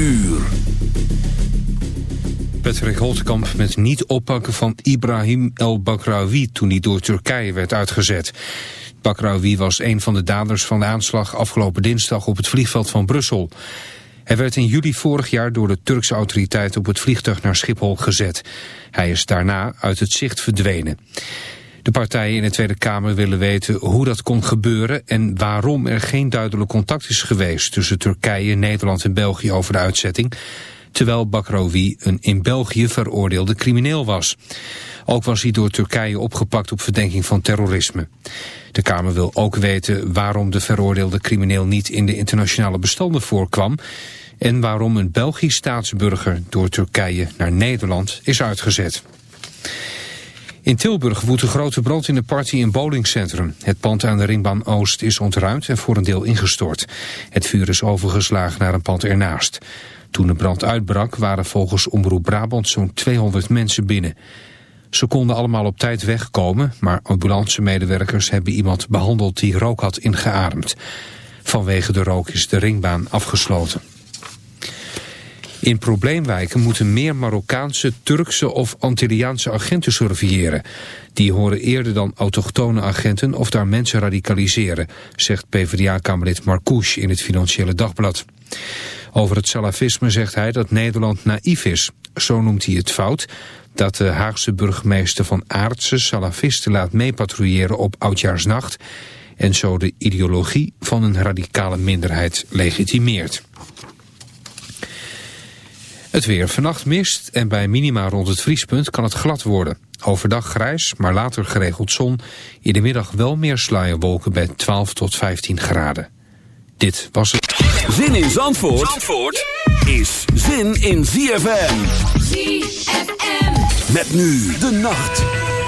uur. Patrick Holtkamp met niet oppakken van Ibrahim El Bakraoui toen hij door Turkije werd uitgezet. Bakraoui was een van de daders van de aanslag afgelopen dinsdag op het vliegveld van Brussel. Hij werd in juli vorig jaar door de Turkse autoriteiten op het vliegtuig naar Schiphol gezet. Hij is daarna uit het zicht verdwenen. De partijen in de Tweede Kamer willen weten hoe dat kon gebeuren en waarom er geen duidelijk contact is geweest tussen Turkije, Nederland en België over de uitzetting, terwijl Bakraoui een in België veroordeelde crimineel was. Ook was hij door Turkije opgepakt op verdenking van terrorisme. De Kamer wil ook weten waarom de veroordeelde crimineel niet in de internationale bestanden voorkwam en waarom een Belgisch staatsburger door Turkije naar Nederland is uitgezet. In Tilburg woedt een grote brand in een party in bowlingcentrum. Het pand aan de Ringbaan Oost is ontruimd en voor een deel ingestort. Het vuur is overgeslagen naar een pand ernaast. Toen de brand uitbrak waren volgens Omroep Brabant zo'n 200 mensen binnen. Ze konden allemaal op tijd wegkomen, maar ambulancemedewerkers hebben iemand behandeld die rook had ingeademd. Vanwege de rook is de ringbaan afgesloten. In probleemwijken moeten meer Marokkaanse, Turkse of Antilliaanse agenten surveilleren. Die horen eerder dan autochtone agenten of daar mensen radicaliseren, zegt PvdA-kamerlid Marcouche in het Financiële Dagblad. Over het salafisme zegt hij dat Nederland naïef is. Zo noemt hij het fout dat de Haagse burgemeester van Aartse salafisten laat meepatrouilleren op Oudjaarsnacht en zo de ideologie van een radicale minderheid legitimeert. Het weer. Vannacht mist en bij minima rond het vriespunt kan het glad worden. Overdag grijs, maar later geregeld zon. In de middag wel meer sluierwolken bij 12 tot 15 graden. Dit was het. Zin in Zandvoort, Zandvoort is zin in ZFM. ZFM. Met nu de nacht.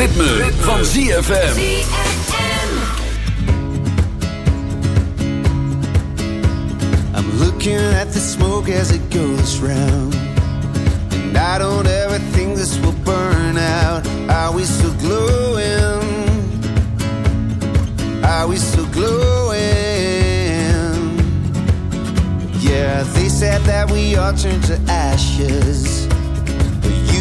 Ritme, ritme. van ZFM. I'm looking at the smoke as it goes round. And I don't ever think this will burn out. Are we still glowing? Are we still glowing? Yeah, they said that we all turn to ashes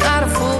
Not a fool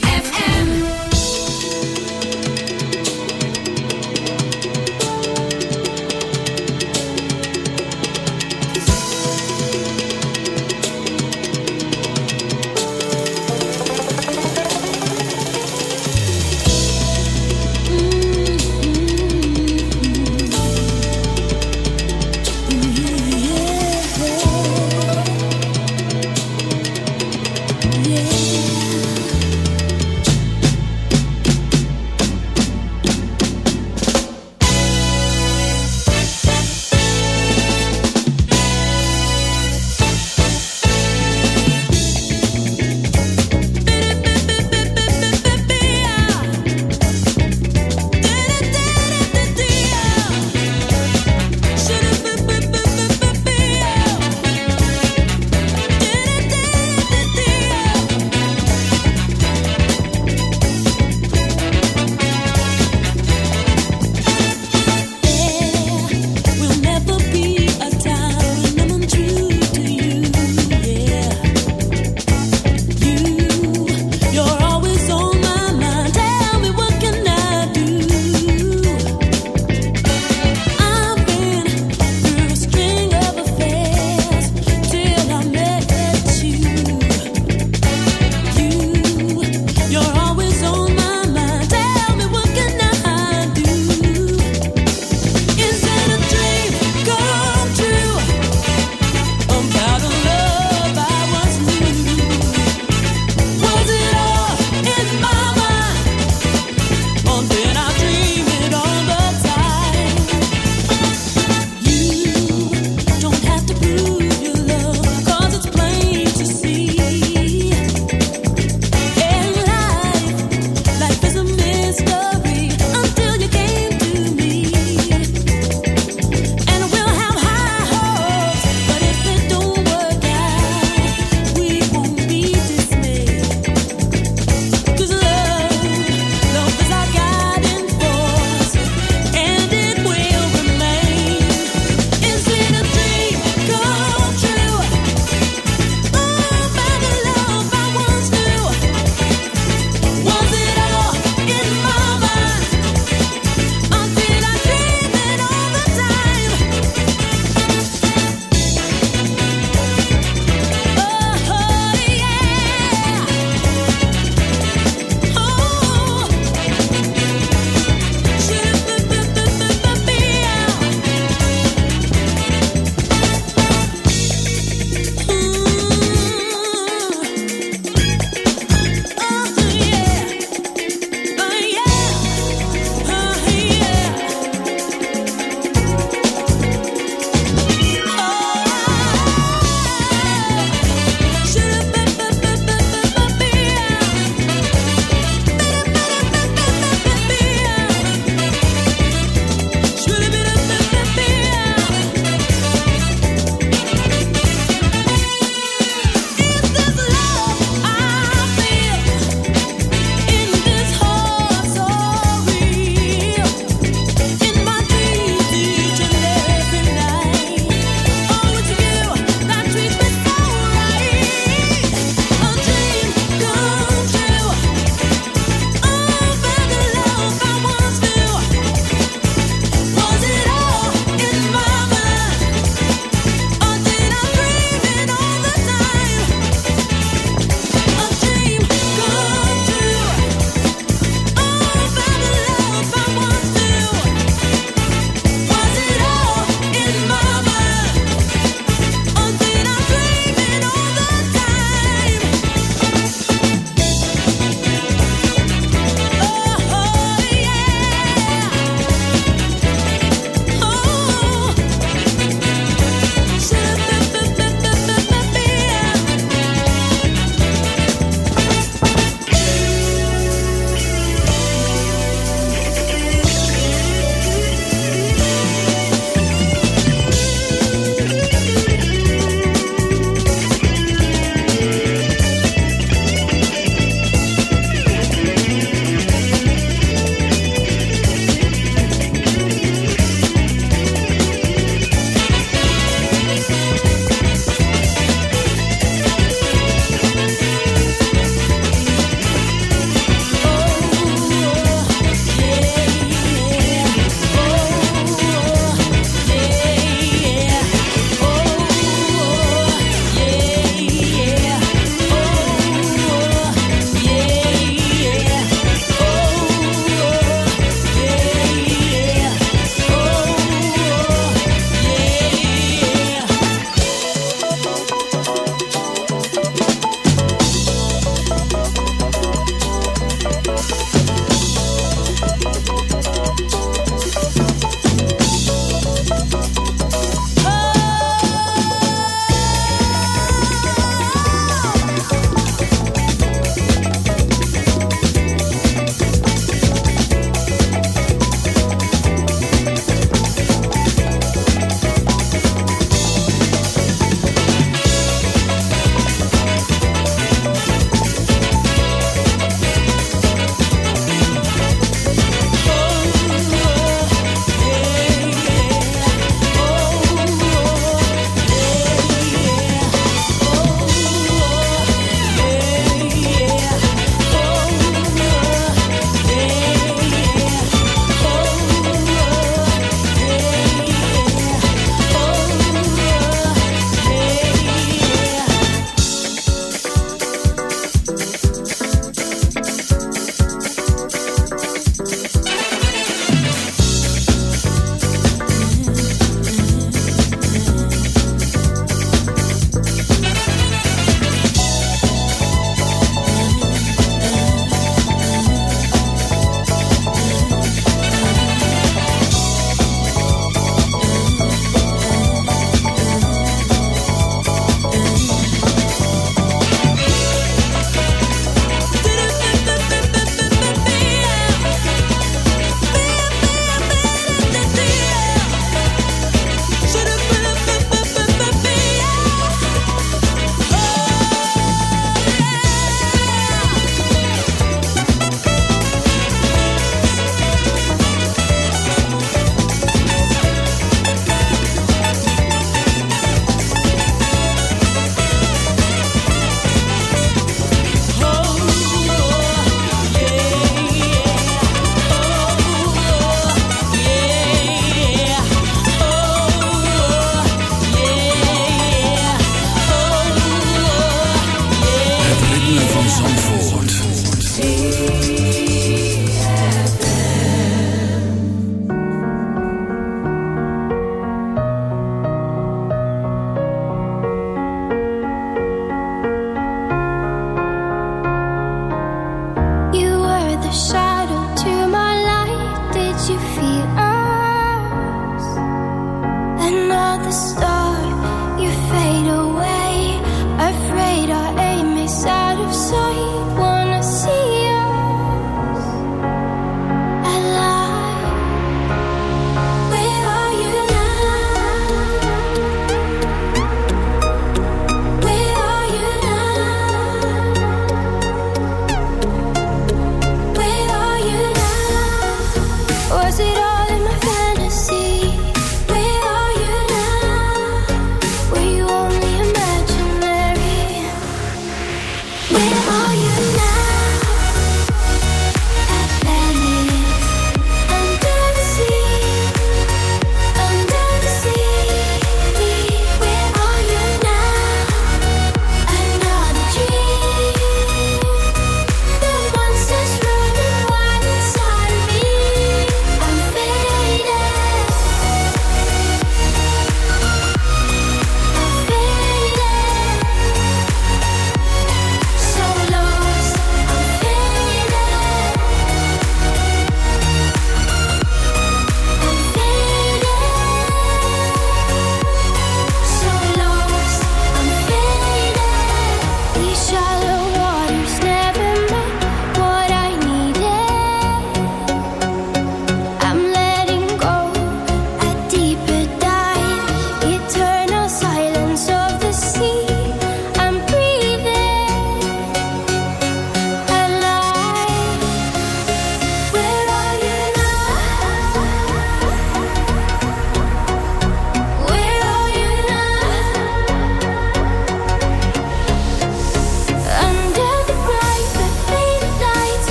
stop.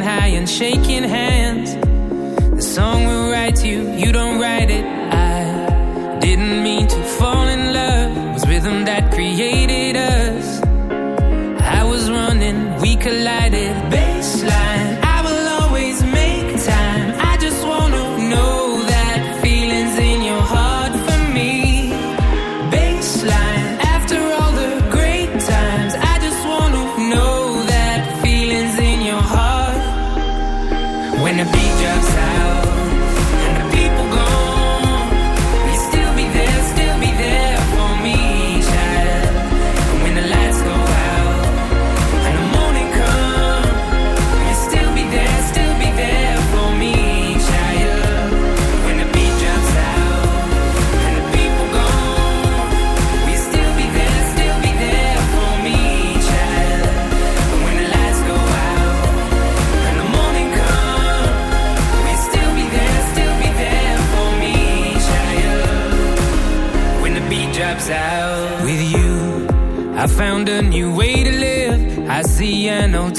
high and shaking hands.